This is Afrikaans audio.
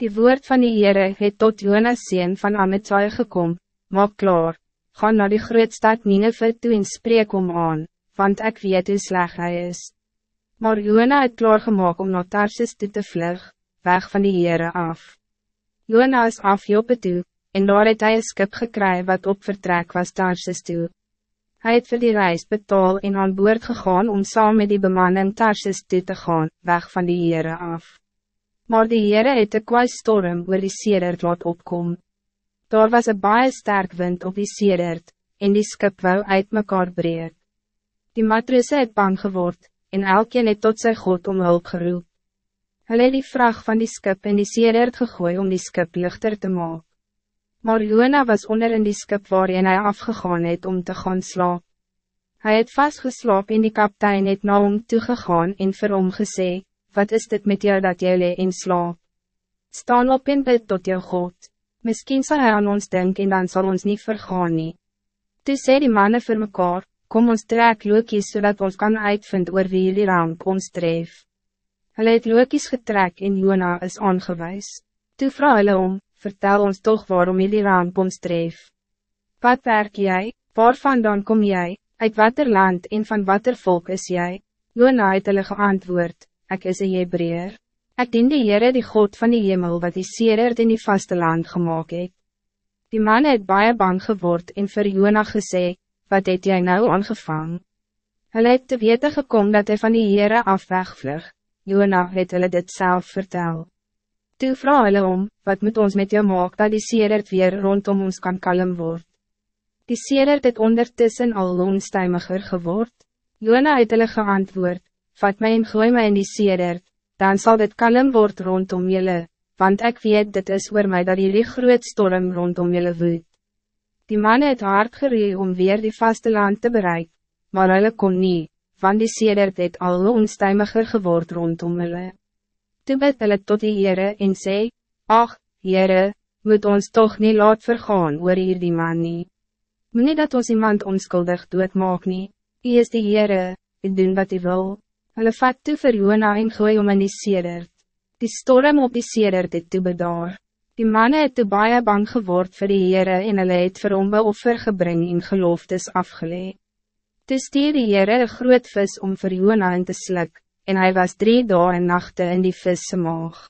Die woord van die Heere het tot Jonas sien van Amitsaai gekom, maak klaar, ga naar die grootstad Nineveh toe en spreek om aan, want ik weet hoe sleg hy is. Maar Jona het klaargemaak om naar Tarsis toe te vlug, weg van die Heere af. Jona is af Joppe toe, en daar het hy een skip gekry wat op vertrek was Tarsis toe. Hij het vir die reis betaal en aan boord gegaan om saam met die bemanning Tarsis toe te gaan, weg van die Heere af. Maar die Heere het een kwaai storm oor die sedert laat opkom. Daar was een baie sterk wind op die sedert, en die skip wou uit mekaar breek. Die matrose het bang geword, en elkeen het tot sy God om hulp geroep. Hulle het die vraag van die skip in die sedert gegooi om die skip lichter te maken. Maar Jona was onder in die skip waarin hij afgegaan het om te gaan slaap. Hij het vastgeslaap en die kaptein het na hom toegegaan en vir hom gesê, Wat is dit met jou dat jy lee en slaap? Staan op en bid tot jou God. Misschien zal hij aan ons denken en dan zal ons niet vergaan nie. Toe sê die mannen vir mekaar, kom ons trek lookies zodat ons kan uitvind oor wie die ramp ons tref. Hulle het lookies getrek en Jona is aangewijs. Toe vraag hulle om, vertel ons toch waarom jullie ramp ons tref. Wat werk jij? waarvan dan kom jij? uit wat er land en van wat er volk is jij? Jona het hulle geantwoord, ek is een Hebreer. Ek dien die Heere die God van die hemel wat die Seerert in die vaste land gemaakt het. Die man het baie bang geword en vir Jona gesê, wat het jij nou aangevang? Hulle het te wete gekom dat hij van die Heere af wegvlug. Jona het hulle dit zelf vertel. Toe vraag hulle om, wat moet ons met jou maak dat die sedert weer rondom ons kan kalm word? Die sedert het ondertussen al onstuimiger geword. Jona het hulle geantwoord, vat my en gooi my in die sedert, dan zal dit kalm word rondom julle, want ik weet dit is oor my dat die groot storm rondom julle woed. Die man het hard geree om weer die vaste land te bereiken, maar hulle kon nie, want die sedert het al onstuimiger geword rondom julle. Toe bid hulle tot die Heere en sê, Ach, Heere, moet ons toch niet laat vergaan oor hier die man nie. Moet nie dat ons iemand onskuldig doodmaak nie, Hy is die Heere, en doen wat hy wil. Hulle vat toe vir Jona en gooi om in die sedert. Die storm op die sedert het toe bedaar. Die manne het toe baie bang geword vir die Heere en hulle het vir hom offer gebring en geloftes afgeleid. Toe stuur die Heere een groot vis om vir Jona in te slik, en hij was drie dagen en nachten in die visse maag.